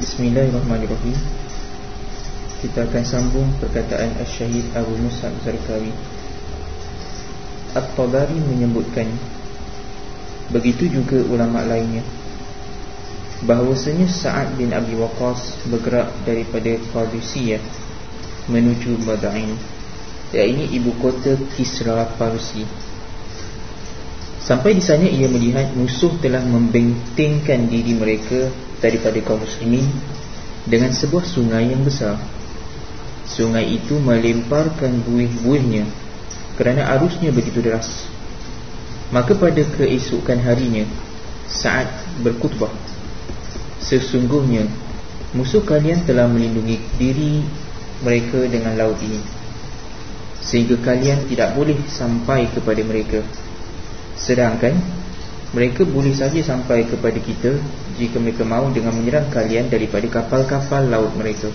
Bismillahirrahmanirrahim. Kita akan sambung perkataan Al-Syahid Abu Musab Zarkawi At-Tabari menyebutkan Begitu juga ulama lainnya Bahawasanya Sa'ad bin Abi Waqas bergerak daripada Qadisiyah menuju Madain Ini ibu kota Kisra Parsi. Sampai di sana ia melihat musuh telah membentengkan diri mereka daripada kaum muslimin dengan sebuah sungai yang besar. Sungai itu melemparkan buih-buihnya kerana arusnya begitu deras. Maka pada keesokan harinya saat berkutbah sesungguhnya musuh kalian telah melindungi diri mereka dengan laut ini sehingga kalian tidak boleh sampai kepada mereka Sedangkan mereka boleh saja sampai kepada kita jika mereka mahu dengan menyerang kalian daripada kapal-kapal laut mereka.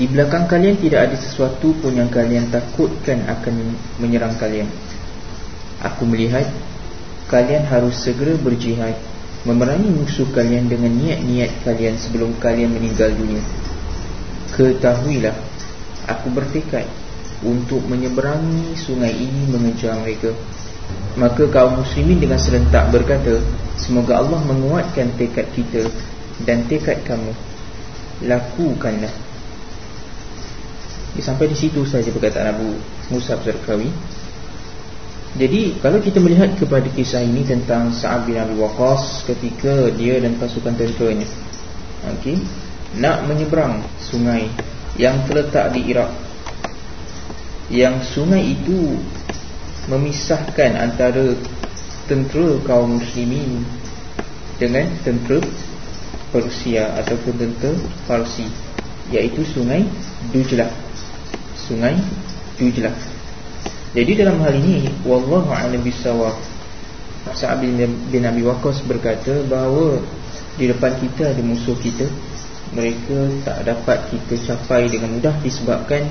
Di belakang kalian tidak ada sesuatu pun yang kalian takutkan akan menyerang kalian. Aku melihat kalian harus segera berjihad memerangi musuh kalian dengan niat-niat kalian sebelum kalian meninggal dunia. Ketahuilah, aku bertekad untuk menyeberangi sungai ini mengejar mereka. Maka kaum muslimin dengan serentak berkata Semoga Allah menguatkan tekad kita Dan tekad kamu. Lakukanlah. Sampai di situ saja perkataan Abu Musab Zarkawi Jadi kalau kita melihat kepada kisah ini Tentang Sa'ab bin Abi Waqas Ketika dia dan pasukan tenteranya okay, Nak menyeberang sungai Yang terletak di Iraq. Yang sungai itu memisahkan antara tentera kaum muslimin dengan tentera Persia ataupun tentera Farsi iaitu sungai Dujlah. Sungai Dujlah. Jadi dalam hal ini wallahu a'lam bisawab Sa'ab bin Abi Waqqas berkata bahawa di depan kita ada musuh kita. Mereka tak dapat kita capai dengan mudah disebabkan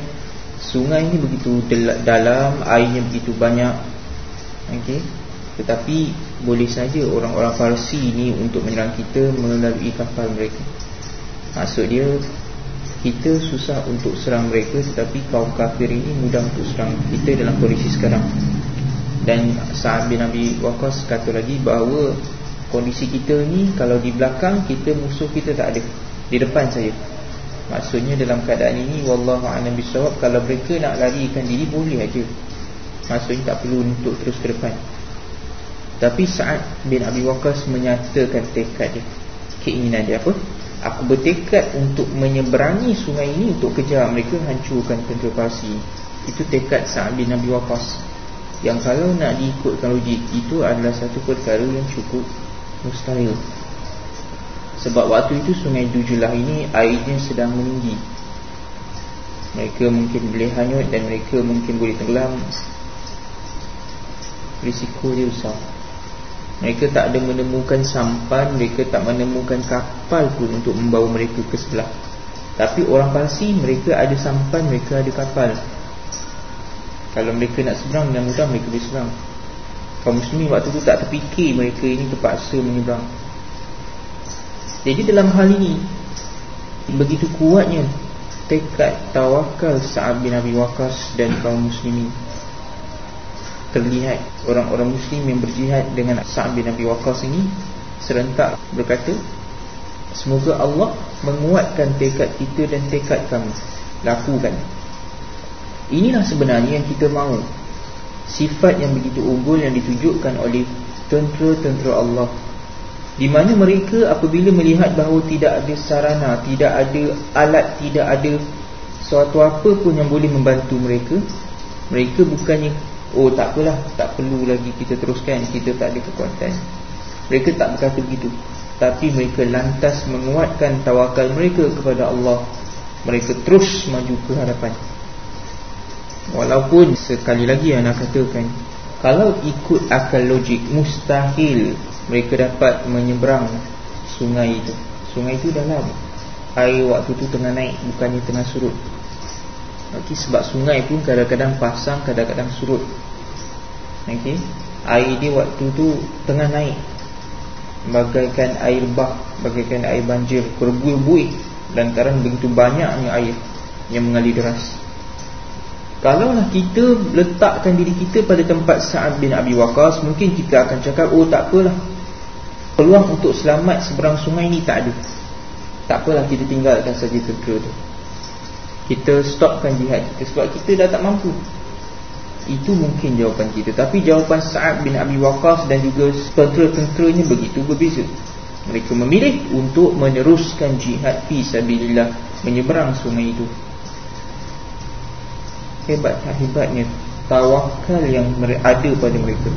sungai ini begitu dalam airnya begitu banyak. Okey. Tetapi boleh saja orang-orang Parsi ini untuk menyerang kita melalui kapal mereka. Maksud dia kita susah untuk serang mereka tetapi kaum kafir ini mudah untuk serang kita dalam kondisi sekarang. Dan Sa'ad bin Abi Waqas kata lagi bahawa kondisi kita ni kalau di belakang kita musuh kita tak ada. Di depan saja Maksudnya dalam keadaan ini Wallahu a'lam bisawab Kalau mereka nak larikan diri boleh aja. Maksudnya tak perlu untuk terus ke depan Tapi saat bin Abi Waqas menyatakan tekad dia Keinginan dia apa? Aku bertekad untuk menyeberangi sungai ini Untuk kejar mereka hancurkan tentera Parsi Itu tekad Sa'ad bin Abi Waqas Yang kalau nak diikutkan logik Itu adalah satu perkara yang cukup mustahil sebab waktu itu sungai Dujulah ini airnya sedang meninggi. Mereka mungkin boleh hanyut dan mereka mungkin boleh tenggelam. Risiko dia besar. Mereka tak ada menemukan sampan Mereka tak menemukan kapal pun untuk membawa mereka ke sebelah. Tapi orang Parsi mereka ada sampan Mereka ada kapal. Kalau mereka nak seberang dengan mudah mereka boleh seberang. Kaum muslim waktu itu tak terfikir mereka ini terpaksa menyeberang jadi dalam hal ini Begitu kuatnya Tekad tawakal Sa'ab bin Abi Waqas dan kaum muslimin Terlihat orang-orang muslim yang berjihad dengan Sa'ab bin Abi Waqas ini Serentak berkata Semoga Allah menguatkan tekad kita dan tekad kami. Lakukan. Inilah sebenarnya yang kita mahu. Sifat yang begitu unggul yang ditunjukkan oleh Tentera-tentera Allah di mana mereka apabila melihat bahawa tidak ada sarana, tidak ada alat, tidak ada sesuatu apa pun yang boleh membantu mereka, mereka bukannya oh tak apalah, tak perlu lagi kita teruskan, kita tak ada kekuatan. Mereka tak berkata begitu. Tapi mereka lantas menguatkan tawakal mereka kepada Allah. Mereka terus maju ke hadapan. Walaupun sekali lagi yang nak katakan kalau ikut akal logik mustahil mereka dapat menyeberang sungai itu. Sungai itu dalam air waktu itu tengah naik bukannya tengah surut. Okey sebab sungai pun kadang-kadang pasang, kadang-kadang surut. Okey. Air dia waktu tu tengah naik. bagaikan air bah bagaikan air banjir berbuih-buih lantaran begitu banyaknya air yang mengalir deras Kalaulah kita letakkan diri kita pada tempat Sa'ad bin Abi Waqas Mungkin kita akan cakap, oh tak apalah Peluang untuk selamat seberang sungai ni tak ada. Tak apalah kita tinggalkan saja tentera tu. Kita stopkan jihad kita Sebab kita dah tak mampu. Itu mungkin jawapan kita. Tapi jawapan Sa'ad bin Abi Waqas dan juga tentera-tenteranya begitu berbeza. Mereka memilih untuk meneruskan jihad Fisabilillah Menyeberang sungai itu. Hebat hebatnya tawakal yang ada pada mereka.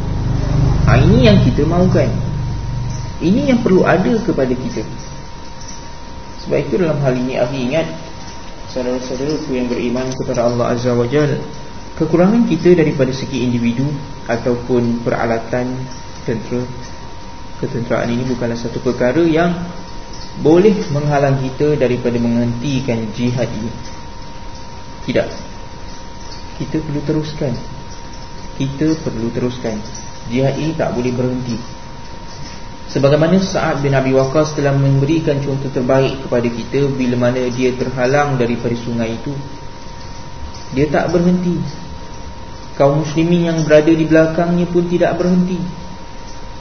Ha, ini yang kita mahukan. Ini yang perlu ada kepada kita. Sebab itu dalam hal ini aku ingat saudara-saudaraku yang beriman kepada Allah Azza wa Jalla, kekurangan kita daripada segi individu ataupun peralatan tentera ketenteraan ini bukanlah satu perkara yang boleh menghalang kita daripada menghentikan jihad ini. Tidak kita perlu teruskan kita perlu teruskan jihad ini tak boleh berhenti sebagaimana Sa'ad bin Abi Waqqas telah memberikan contoh terbaik kepada kita bila mana dia terhalang daripada sungai itu dia tak berhenti. Kaum muslimin yang berada di belakangnya pun tidak berhenti.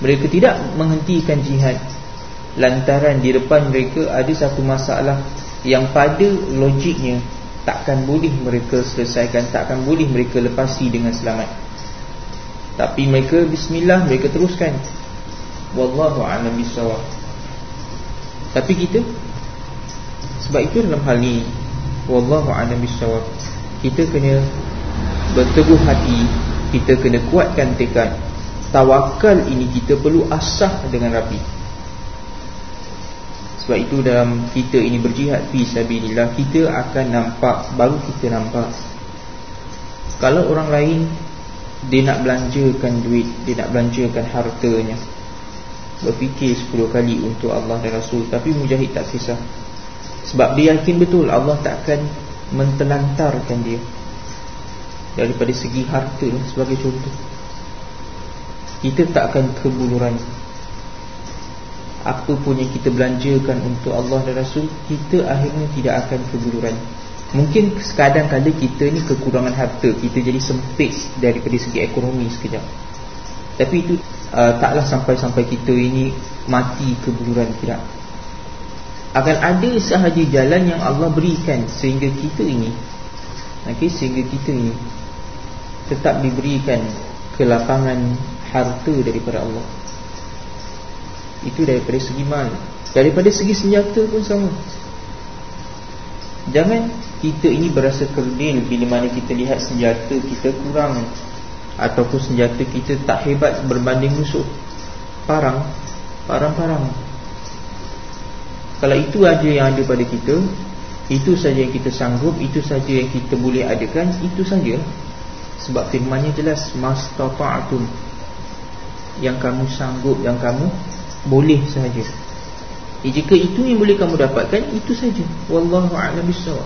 Mereka tidak menghentikan jihad. Lantaran di depan mereka ada satu masalah yang pada logiknya takkan boleh mereka selesaikan takkan boleh mereka lepasi dengan selamat. Tapi mereka bismillah mereka teruskan wallahu a'lam bissawab tapi kita sebab itu dalam hal ni wallahu a'lam bissawab kita kena berteguh hati kita kena kuatkan tekad tawakal ini kita perlu asah dengan rapi sebab itu dalam kita ini berjihad fi sabilillah kita akan nampak baru kita nampak. Kalau orang lain dia nak belanjakan duit, dia nak belanjakan hartanya. Berfikir 10 kali untuk Allah dan Rasul tapi mujahid tak kisah. Sebab dia yakin betul Allah tak akan mentelantarkan dia daripada segi harta sebagai contoh. Kita tak akan kebuluran apa pun yang kita belanjakan untuk Allah dan Rasul kita akhirnya tidak akan keguluran mungkin sekadang kala kita ni kekurangan harta kita jadi sempit daripada segi ekonomi sekejap tapi itu uh, taklah sampai-sampai kita ini mati keguluran tidak? Akan ada sahaja jalan yang Allah berikan sehingga kita ini okay, sehingga kita ini tetap diberikan kelapangan harta daripada Allah. Itu daripada segi mal. Daripada segi senjata pun sama. Jangan kita ini berasa kerdil Bila mana kita lihat senjata kita kurang Ataupun senjata kita tak hebat berbanding musuh Parang. Parang-parang. Kalau itu aja yang ada pada kita Itu saja yang kita sanggup Itu saja yang kita boleh adakan Itu saja. Sebab firmannya jelas Mastata'atum. Yang kamu sanggup Yang kamu boleh sahaja eh, Jika itu yang boleh kamu dapatkan Itu saja. Wallahu a'lam bisawab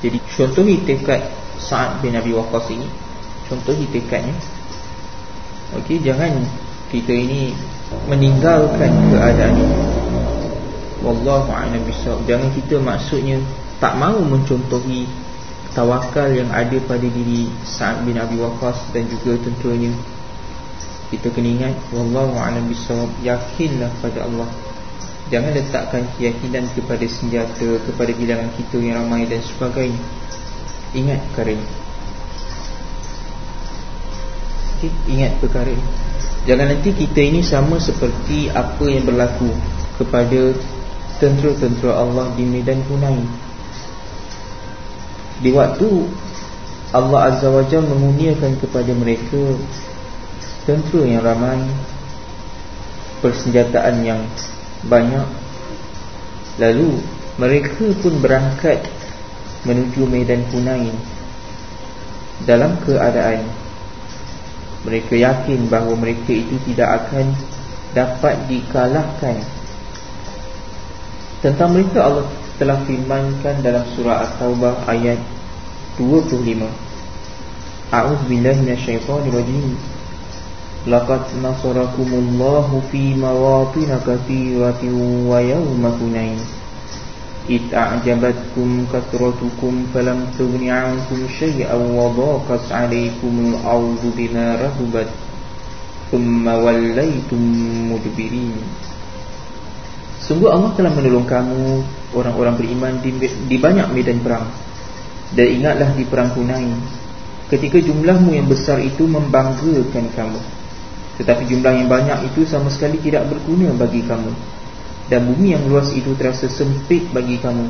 Jadi contohi tekad Sa'ad bin Abi Waqqas ini Contohi tekadnya Okey, jangan kita ini meninggalkan keadaan ini. Wallahu a'lam bisawab. Jangan kita maksudnya tak mahu mencontohi tawakal yang ada pada diri Sa'ad bin Abi Waqqas dan juga tentunya kita kena ingat wallahu a'lam bissawab yakinlah pada Allah jangan letakkan keyakinan kepada senjata kepada bilangan kita yang ramai dan sebagainya ingat perkara ini okay? ingat perkara ini jangan nanti kita ini sama seperti apa yang berlaku kepada tentera-tentera Allah di medan Hunain di waktu Allah Azza wa Jalla menguniakan kepada mereka tentera yang ramai persenjataan yang banyak lalu mereka pun berangkat menuju medan Hunain dalam keadaan mereka yakin bahawa mereka itu tidak akan dapat dikalahkan. Tentang mereka Allah telah firmankan dalam surah At-Taubah ayat 25 A'udzubillahi minasyaitonirrajim. Laqad nasarakumullahu fi mawatin katsiratin wa yawma hunain a'jabatkum kathratukum falam tughni 'ankum shay'an wa dhaqat 'alaykumul ardu bima rahabat thumma wallaytum mudbirin Sungguh Allah telah menolong kamu orang-orang beriman di, di banyak medan perang. Dan ingatlah di perang Hunain ketika jumlahmu yang besar itu membanggakan kamu. Tetapi jumlah yang banyak itu sama sekali tidak berguna bagi kamu dan bumi yang luas itu terasa sempit bagi kamu.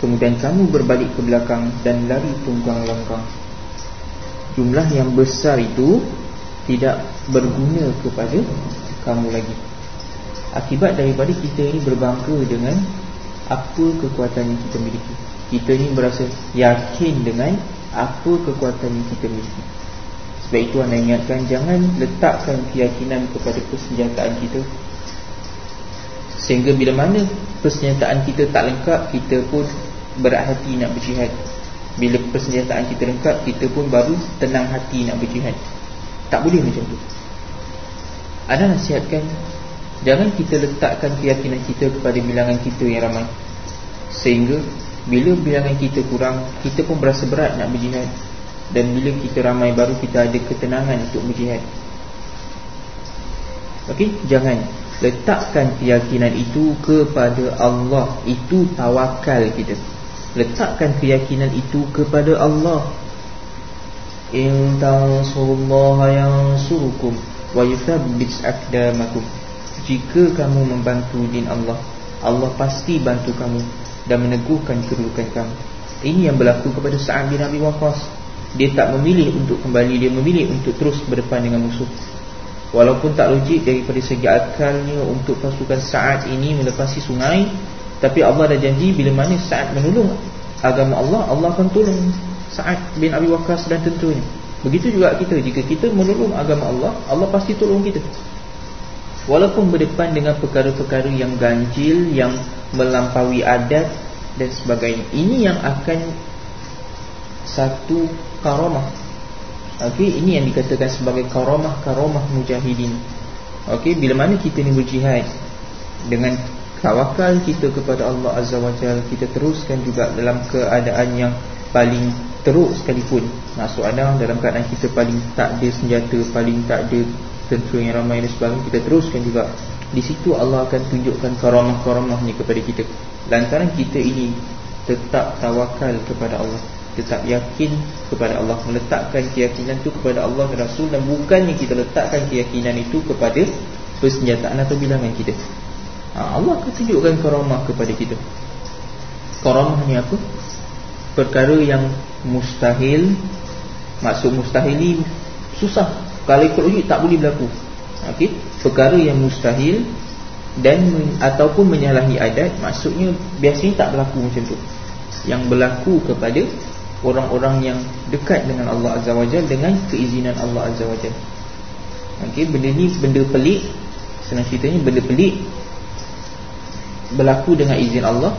Kemudian kamu berbalik ke belakang dan lari tunggang langkang jumlah yang besar itu tidak berguna kepada kamu lagi. Akibat daripada kita ini berbangga dengan apa kekuatan yang kita miliki. Kita ni berasa yakin dengan apa kekuatan yang kita miliki. Sebab itu anda ingatkan jangan letakkan keyakinan kepada persenjataan kita sehingga bila mana persenjataan kita tak lengkap kita pun berat hati nak berjihad. Bila persenjataan kita lengkap kita pun baru tenang hati nak berjihad. Tak boleh macam tu. Anda nasihatkan jangan kita letakkan keyakinan kita kepada bilangan kita yang ramai. Sehingga bila bilangan kita kurang Kita pun berasa berat nak berjihad. Dan bila kita ramai baru kita ada ketenangan untuk berjihad. Okey, jangan Letakkan keyakinan itu kepada Allah Itu tawakal kita Letakkan keyakinan itu kepada Allah In tansurullaha yang surukum Wa yuthabbis akdamakum Jika kamu membantu din Allah Allah pasti bantu kamu dan meneguhkan kedudukan kamu. Ini yang berlaku kepada Sa'ad bin Abi Waqqas. Dia tak memilih untuk kembali, dia memilih untuk terus berdepan dengan musuh. Walaupun tak logik daripada segi akalnya untuk pasukan Sa'ad ini melepasi sungai, tapi Allah dah janji bila mana Sa'ad menolong agama Allah, Allah akan tolong Sa'ad bin Abi Waqqas dan tentunya. Begitu juga kita, jika kita menolong agama Allah, Allah pasti tolong kita. Walaupun berdepan dengan perkara-perkara yang ganjil, yang melampaui adat dan sebagainya. Ini yang akan satu karamah. Okey, ini yang dikatakan sebagai karamah-karamah mujahidin. Okey, bila mana kita ni berjihad dengan tawakal kita kepada Allah Azza wa Jalla, kita teruskan juga dalam keadaan yang paling teruk sekalipun. Maksud ada dalam keadaan kita paling tak ada senjata, paling tak ada tentera yang ramai dan sebagainya, kita teruskan juga di situ Allah akan tunjukkan karamah-karamahnya kepada kita lantaran kita ini tetap tawakal kepada Allah tetap yakin kepada Allah. Meletakkan keyakinan itu kepada Allah dan Rasul dan bukannya kita letakkan keyakinan itu kepada persenjataan atau bilangan kita. Ha, Allah akan tunjukkan karamah kepada kita. Karamah ni apa? perkara yang mustahil. Maksud mustahil ni susah. Kalau ikut logik tak boleh berlaku. Okey? Perkara yang mustahil dan ataupun menyalahi adat maksudnya biasanya tak berlaku macam tu. Yang berlaku kepada orang-orang yang dekat dengan Allah Azza wa Jalla dengan keizinan Allah Azza wa Jalla okey benda ni benda pelik. Senang ceritanya benda pelik. Berlaku dengan izin Allah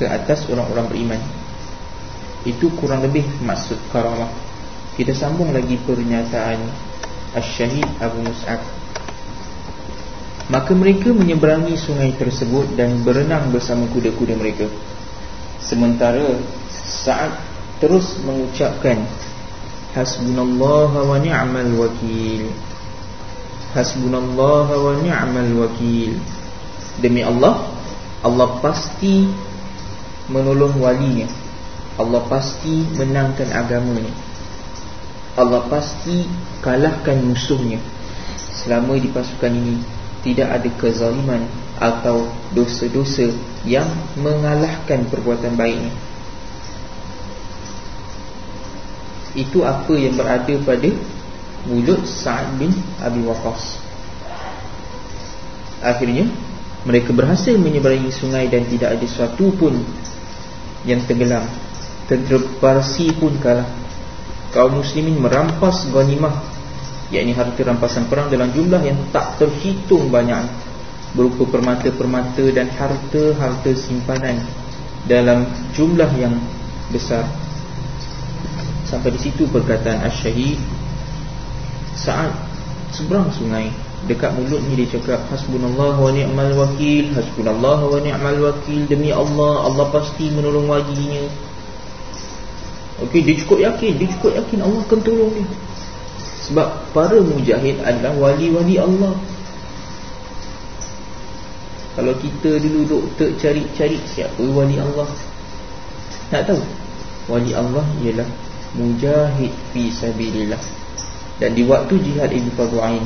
ke atas orang-orang beriman. Itu kurang lebih maksud karamah. Kita sambung lagi pernyataan Ash-Shahid Abu Mus'ab. Maka mereka menyeberangi sungai tersebut Dan berenang bersama kuda-kuda mereka. Sementara Saat terus mengucapkan Hasbunallah wa ni'mal wakil. Hasbunallah wa ni'mal wakil. Demi Allah Allah pasti menolong walinya. Allah pasti menangkan agamanya. Allah pasti kalahkan musuhnya. Selama di pasukan ini Tidak ada kezaliman Atau dosa-dosa Yang mengalahkan perbuatan baiknya Itu apa yang berada pada Mulut Sa'ad bin Abi Waqas Akhirnya Mereka berhasil menyeberangi sungai Dan tidak ada sesuatu pun Yang tenggelam. Tentera Parsi pun kalah. Kaum muslimin merampas ghanimah yakni harta rampasan perang dalam jumlah yang tak terhitung banyak berupa permata-permata dan harta-harta simpanan dalam jumlah yang besar sampai di situ perkataan asy-syahid. Saat seberang sungai dekat mulut ni dia cakap hasbunallah wa ni'mal wakil hasbunallah wa ni'mal wakil demi Allah Allah pasti menolong walinya okey dia cukup yakin dia cukup yakin Allah akan tolong dia. Sebab para mujahid adalah wali-wali Allah. Kalau kita dulu doktor cari-cari siapa wali Allah? Nak tahu. Wali Allah ialah mujahid fi sabilillah. Dan di waktu jihad Ibn Fadu'ain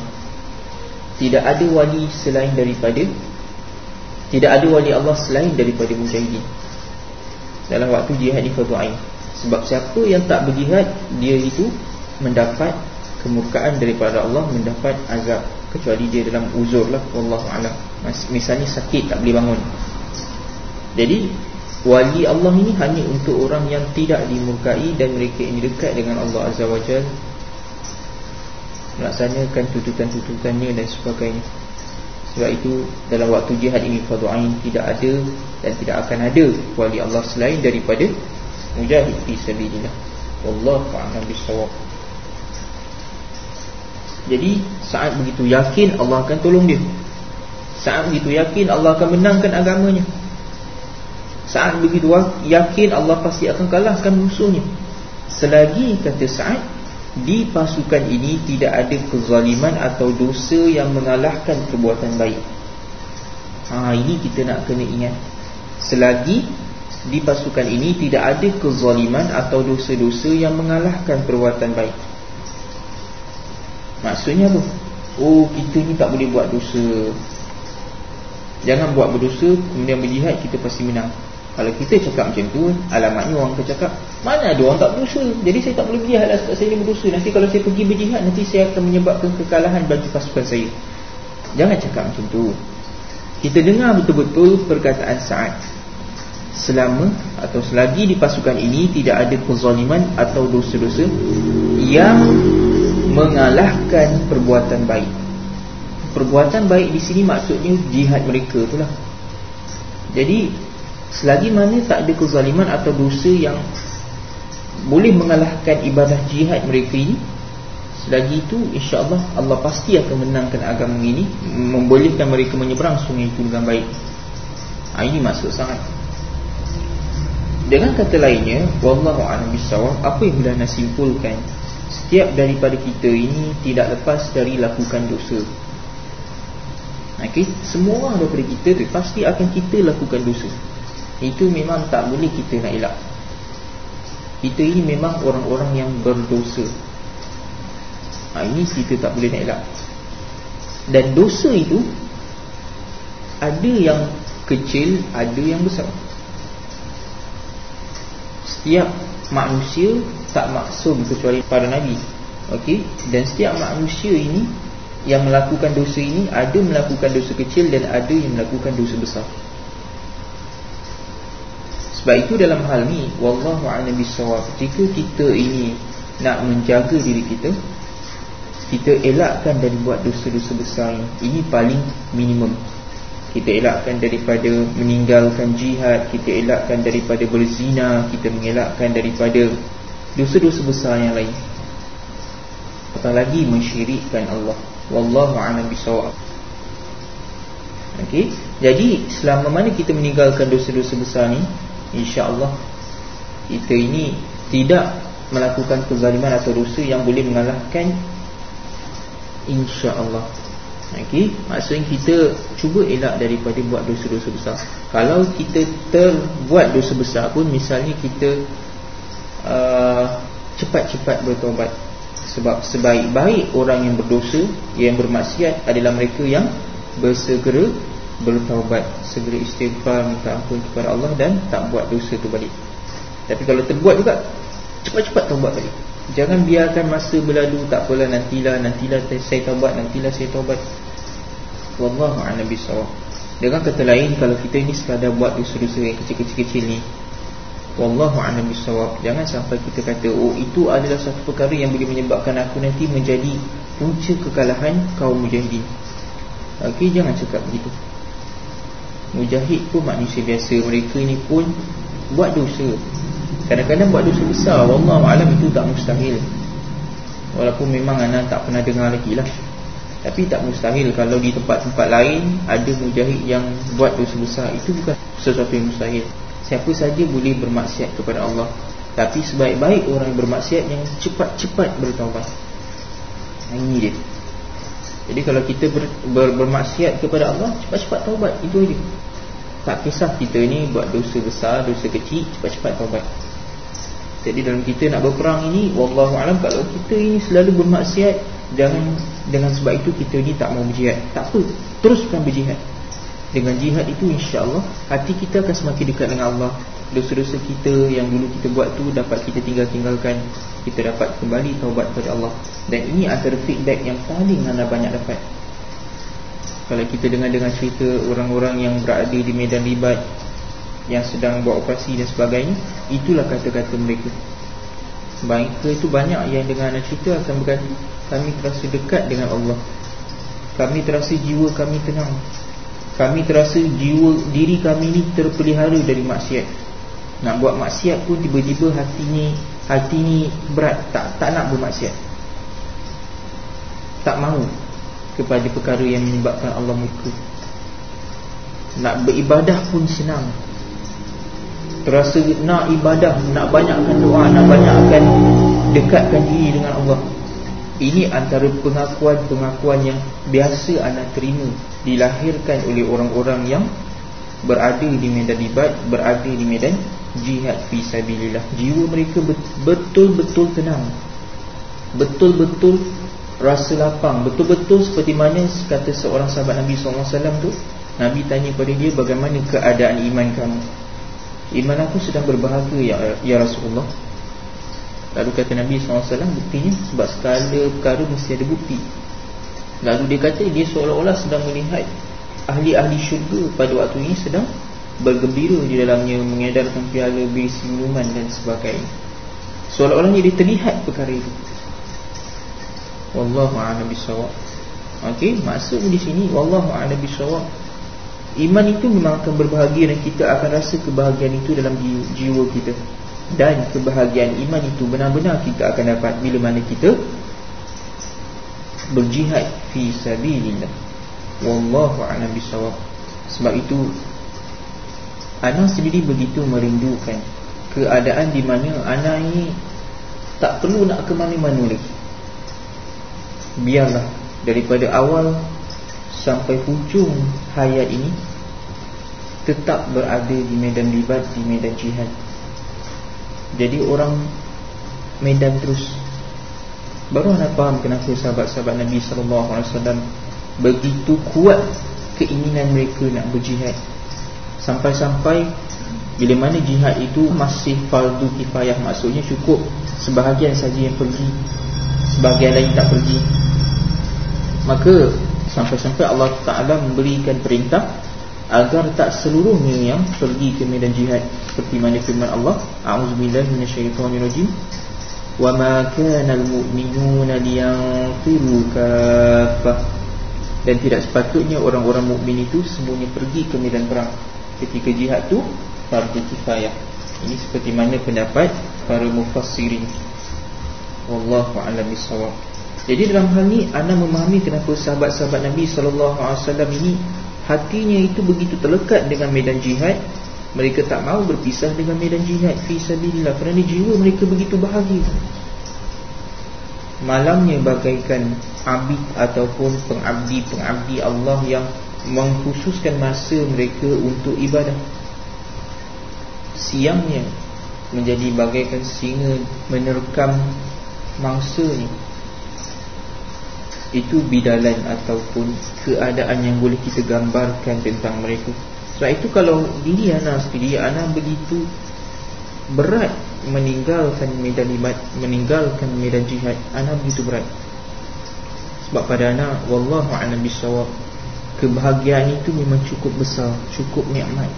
tidak ada wali selain daripada tidak ada wali Allah selain daripada mujahidin dalam waktu jihad di Fadu'ain sebab siapa yang tak berjihad dia itu mendapat kemurkaan daripada Allah mendapat azab. Kecuali dia dalam uzur lah wallahu alam. Misalnya sakit tak boleh bangun. Jadi wali Allah ini hanya untuk orang yang tidak dimurkai dan mereka ini dekat dengan Allah azza wajalla melaksanakan tuntutan-tuntutannya dan sebagainya. Sebab itu dalam waktu jihad ini fadu'ain tidak ada dan tidak akan ada wali Allah selain daripada mujahid fi sabilillah. Wallahu a'lam bissawab. Jadi saat begitu yakin Allah akan tolong dia. Saat begitu yakin Allah akan menangkan agamanya saat begitu yakin Allah pasti akan kalahkan musuhnya selagi kata Sa'ad di pasukan ini tidak ada kezaliman atau dosa yang mengalahkan perbuatan baik. Ha ini kita nak kena ingat. Selagi di pasukan ini tidak ada kezaliman atau dosa-dosa yang mengalahkan perbuatan baik. Maksudnya apa? Oh, kita ni tak boleh buat dosa. Jangan buat berdosa kemudian berjihad kita pasti menang. Kalau kita cakap macam tu Alamatnya orang akan cakap Mana ada orang tak berdosa? Jadi saya tak boleh berjihad lah Sebab saya ni berdosa. Nanti kalau saya pergi berjihad Nanti saya akan menyebabkan kekalahan Bagi pasukan saya. Jangan cakap macam tu. Kita dengar betul-betul Perkataan saat Selama Atau selagi di pasukan ini Tidak ada kezaliman Atau dosa-dosa Yang Mengalahkan perbuatan baik. Perbuatan baik di sini maksudnya Jihad mereka itulah Jadi Selagi mana tak ada kezaliman atau dosa yang Boleh mengalahkan ibadah jihad mereka ini Selagi itu insyaAllah Allah pasti akan menangkan agama ini Membolehkan mereka menyeberang sungai itu dengan baik. Ha, Ini maksud sangat. Dengan kata lainnya Wallahu'alam bisawah Apa yang boleh nak simpulkan? Setiap daripada kita ini Tidak lepas dari lakukan dosa. Okay, semua orang daripada kita tu pasti akan kita lakukan dosa itu memang tak boleh kita nak elak. Kita ini memang orang-orang yang berdosa. Ha, Ini kita tak boleh nak elak. Dan dosa itu Ada yang kecil Ada yang besar. Setiap manusia Tak maksum kecuali para Nabi. Okey, Dan setiap manusia ini Yang melakukan dosa ini Ada melakukan dosa kecil Dan ada yang melakukan dosa besar sebab itu dalam hal ni wallahu a'lam bissawab. Ketika kita ini nak menjaga diri kita kita elakkan dari buat dosa-dosa besar ini. Ini paling minimum. Kita elakkan daripada meninggalkan jihad kita elakkan daripada berzina kita mengelakkan daripada dosa-dosa besar yang lain. Apatah lagi mensyirikkan Allah. Wallahu a'lam bissawab. Okey? Jadi selama mana kita meninggalkan dosa-dosa besar ni InsyaAllah Kita ini tidak melakukan kezaliman atau dosa yang boleh mengalahkan InsyaAllah okay? Maksudnya kita cuba elak daripada buat dosa-dosa besar Kalau kita terbuat dosa besar pun Misalnya kita uh, cepat-cepat uh, bertobat Sebab sebaik-baik orang yang berdosa Yang bermaksiat adalah mereka yang bersegera bertaubat segera istighfar minta ampun kepada Allah dan tak buat dosa tu balik. Tapi kalau terbuat juga cepat-cepat taubat balik. Jangan biarkan masa berlalu tak apalah nantilah nantilah saya taubat nantilah saya taubat. Wallahu a'lam bissawab. Dengan kata lain kalau kita ini sekadar buat dosa-dosa yang kecil-kecil ni wallahu a'lam bissawab. Jangan sampai kita kata oh itu adalah satu perkara yang boleh menyebabkan aku nanti menjadi punca kekalahan kaum mujahidin. Okey jangan cakap begitu Mujahid pun manusia biasa. Mereka ni pun buat dosa. Kadang-kadang buat dosa besar. Wallah alam itu tak mustahil. Walaupun memang anak tak pernah dengar lagi lah. Tapi tak mustahil kalau di tempat-tempat lain Ada mujahid yang buat dosa besar. Itu bukan sesuatu yang mustahil. Siapa saja boleh bermaksiat kepada Allah. Tapi sebaik-baik orang bermaksiat Yang cepat-cepat bertaubat. Ini dia Jadi kalau kita ber, ber, bermaksiat kepada Allah Cepat-cepat taubat. Itu saja Tak kisah kita ni buat dosa besar Dosa kecil Cepat-cepat taubat. Jadi dalam kita nak berperang ini Wallahu'alam Kalau kita ini selalu bermaksiat Jangan Dengan sebab itu kita ini tak mau berjihad. Tak apa Teruskan berjihad. Dengan jihad itu insya Allah Hati kita akan semakin dekat dengan Allah Dosa-dosa kita yang dulu kita buat tu Dapat kita tinggal-tinggalkan Kita dapat kembali taubat kepada Allah. Dan ini antara feedback yang paling anda banyak dapat. Kalau kita dengar-dengar cerita Orang-orang yang berada di medan libat yang sedang buat operasi dan sebagainya itulah kata-kata mereka. Mereka itu banyak yang dengan anak cerita akan berkata kami terasa dekat dengan Allah. Kami terasa jiwa kami tenang. Kami terasa jiwa diri kami ni terpelihara dari maksiat nak buat maksiat pun tiba-tiba hati ni hati ni berat. Tak tak nak bermaksiat tak mahu kepada perkara yang menyebabkan Allah murka nak beribadah pun senang. Terasa nak ibadah Nak banyakkan doa Nak banyakkan Dekatkan diri dengan Allah. Ini antara pengakuan-pengakuan yang Biasa anda terima Dilahirkan oleh orang-orang yang Berada di medan libat Berada di medan jihad Fisabilillah Jiwa mereka betul-betul tenang. Betul-betul Rasa lapang. Betul-betul seperti mana Kata seorang sahabat Nabi SAW tu Nabi tanya kepada dia Bagaimana keadaan iman kamu? Iman aku sedang berbahagia ya, ya Rasulullah. Lalu kata Nabi SAW Buktinya sebab sekala perkara Mesti ada bukti. Lalu dia kata dia seolah-olah sedang melihat Ahli-ahli syurga pada waktu ini Sedang bergembira di dalamnya Mengedarkan piala berisi minuman dan sebagainya. Seolah-olahnya dia terlihat perkara itu. Wallahu'ala bisawab Okey, maksudnya di sini Wallahu'ala bisawab Iman itu memang akan berbahagia dan kita akan rasa kebahagiaan itu dalam jiwa kita. Dan kebahagiaan iman itu benar-benar kita akan dapat bila mana kita Berjihad fi sabilillah. Wallahu a'lam bisawab Sebab itu Ana sendiri begitu merindukan Keadaan di mana Ana ini Tak perlu nak ke mana-mana lagi. Biarlah Daripada awal Sampai hujung hayat ini tetap berada di medan libat di medan jihad. Jadi orang medan terus. Baru anda faham kenapa sahabat-sahabat Nabi SAW begitu kuat keinginan mereka nak berjihad sampai-sampai bila mana jihad itu masih fardu kifayah maksudnya cukup sebahagian saja yang pergi sebahagian lain tak pergi. Maka sampai-sampai Allah Ta'ala memberikan perintah agar tak seluruhnya yang pergi ke medan jihad. Seperti mana firman Allah a'udzubillahi minasyaitonirrajim. Wa ma kana almu'minuna liyanfiru kaffah. Dan tidak sepatutnya orang-orang mukmin itu semuanya pergi ke medan perang ketika jihad tu fardu kifayah. Ini seperti mana pendapat para mufassirin. Wallahu a'lam bissawab. Jadi dalam hal ni anda memahami kenapa sahabat-sahabat Nabi sallallahu alaihi wasallam ini hatinya itu begitu terlekat dengan medan jihad. Mereka tak mau berpisah dengan medan jihad fi sabilillah kerana jiwa mereka begitu bahagia. Malamnya bagaikan abid ataupun pengabdi-pengabdi Allah yang mengkhususkan masa mereka untuk ibadah siangnya menjadi bagaikan singa menerkam mangsanya itu bidalan ataupun keadaan yang boleh kita gambarkan tentang mereka. Sebab itu kalau diri ana sendiri ana begitu berat meninggalkan medan libat, meninggalkan medan jihad, ana begitu berat. Sebab pada ana wallahu a'lam bisawab kebahagiaan itu memang cukup besar, cukup nikmat.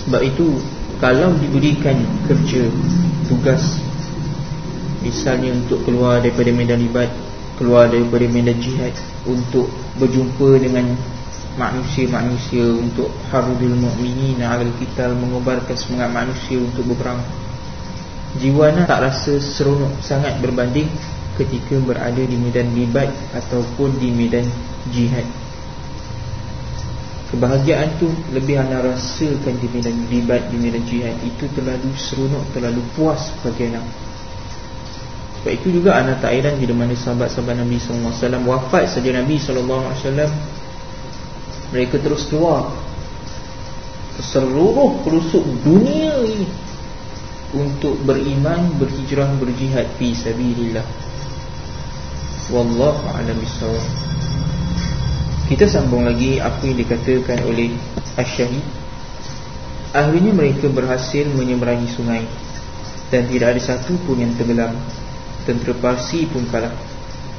Sebab itu kalau diberikan kerja tugas Misalnya untuk keluar daripada medan libat Keluar daripada medan jihad Untuk berjumpa dengan manusia-manusia Untuk harudul mu'minin alal kita Mengubarkan semangat manusia untuk berperang Jiwa anak tak rasa seronok sangat berbanding ketika berada di medan libat ataupun di medan jihad. Kebahagiaan tu lebih anda rasakan di medan libat di medan jihad. Itu terlalu seronok terlalu puas bagi anak sebab itu juga anak tak heran bila mana sahabat-sahabat Nabi SAW wafat saja Nabi SAW mereka terus keluar. Ke seluruh pelosok dunia ini untuk beriman, berhijrah, berjihad fi sabilillah. Wallahu a'lam bissawab. Kita sambung lagi apa yang dikatakan oleh Asy-Syahid. Akhirnya mereka berhasil menyeberangi sungai dan tidak ada satu pun yang tenggelam. Tentera Parsi pun kalah.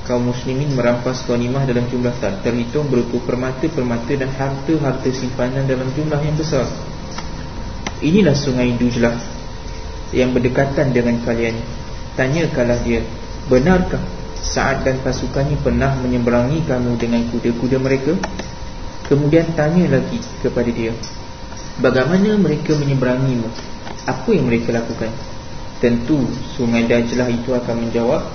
Kaum muslimin merampas ghanimah dalam jumlah tak terhitung berupa permata-permata dan harta-harta simpanan dalam jumlah yang besar. Inilah sungai Dujlah yang berdekatan dengan kalian Tanyakanlah dia Benarkah Saat dan pasukannya pernah menyeberangi kamu dengan kuda-kuda mereka? Kemudian tanya lagi kepada dia Bagaimana mereka menyeberangimu? Apa yang mereka lakukan? Tentu sungai Dajlah itu akan menjawab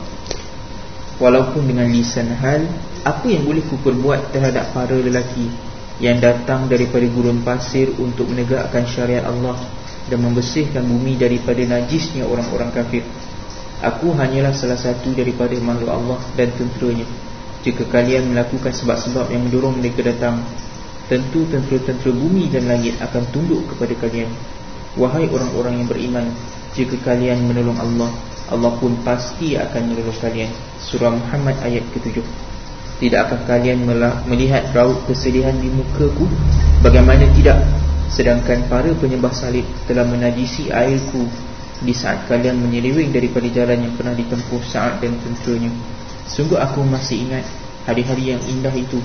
Walaupun dengan lisan hal Apa yang boleh ku perbuat terhadap para lelaki Yang datang daripada gurun pasir Untuk menegakkan syariat Allah dan membersihkan bumi daripada najisnya orang-orang kafir. Aku hanyalah salah satu daripada makhluk Allah dan tenteranya. Jika kalian melakukan sebab-sebab yang mendorong mereka datang, tentu tentera-tentera bumi dan langit akan tunduk kepada kalian. Wahai orang-orang yang beriman, jika kalian menolong Allah, Allah pun pasti akan menolong kalian. Surah Muhammad ayat ke-7. Tidakkah kalian melihat raut kesedihan di mukaku? Bagaimana tidak? Sedangkan para penyembah salib telah menajisi airku Di saat kalian menyeleweng daripada jalan yang pernah ditempuh saat dan tentunya. Sungguh aku masih ingat hari-hari yang indah itu.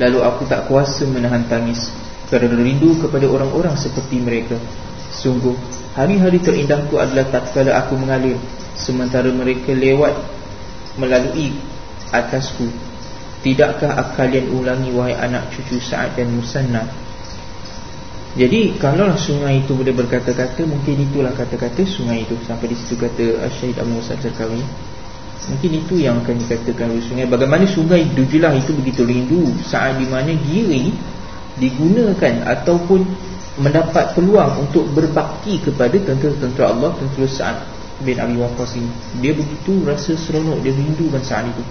Lalu aku tak kuasa menahan tangis Kerana rindu kepada orang-orang seperti mereka. Sungguh hari-hari terindahku adalah tak tatkala aku mengalir Sementara mereka lewat melalui atasku. Tidakkah kalian ulangi wahai anak cucu Sa'ad dan Musanna jadi kalau sungai itu boleh berkata-kata Mungkin itulah kata-kata sungai itu. Sampai di situ kata Syahid Abu Musa Zarkawi Mungkin itu yang akan dikatakan oleh sungai. Bagaimana sungai Dujulah itu begitu rindu Saat di mana diri Digunakan ataupun Mendapat peluang untuk berbakti Kepada tentera-tentera Allah Tentera Sa'ad bin Abi Waqas ini. Dia begitu rasa seronok Dia rindukan saat itu.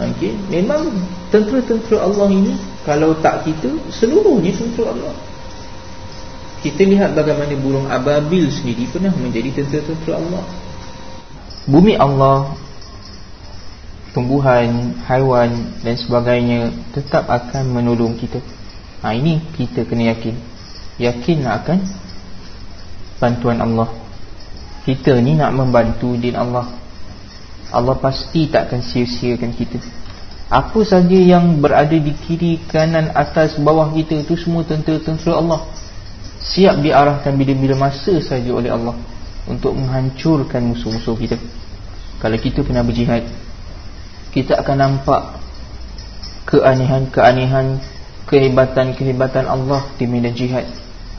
Okay. Memang tentera-tentera Allah ini Kalau tak kita Seluruhnya tentera Allah. Kita lihat bagaimana burung ababil sendiri Pernah menjadi tentera-tentera Allah. Bumi Allah Tumbuhan Haiwan Dan sebagainya Tetap akan menolong kita. Ha, Ini kita kena yakin. Yakin akan Bantuan Allah. Kita ni nak membantu din Allah. Allah pasti tak akan sia-siakan kita Apa saja yang berada di kiri, kanan, atas, bawah kita Itu semua tentera-tentera Allah. Siap diarahkan bila-bila masa saja oleh Allah Untuk menghancurkan musuh-musuh kita. Kalau kita pernah berjihad Kita akan nampak Keanehan-keanehan Kehebatan-kehebatan Allah di medan jihad.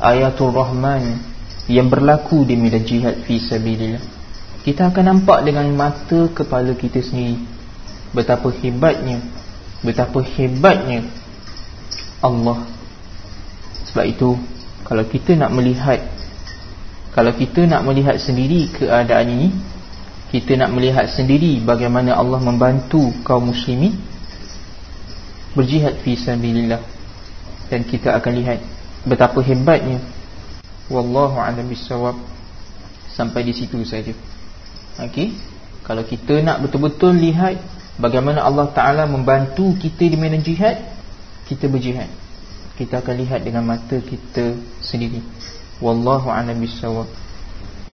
Ayatul Rahman Yang berlaku di medan jihad Fisabilillah kita akan nampak dengan mata kepala kita sendiri betapa hebatnya betapa hebatnya Allah. Sebab itu kalau kita nak melihat kalau kita nak melihat sendiri keadaan ini kita nak melihat sendiri bagaimana Allah membantu kaum muslimin berjihad fi sabilillah. Dan kita akan lihat betapa hebatnya. Wallahu a'lam bissawab. Sampai di situ saja. Okey. Kalau kita nak betul-betul lihat bagaimana Allah Taala membantu kita di medan jihad, kita berjihad. Kita akan lihat dengan mata kita sendiri. Wallahu a'lam bissawab.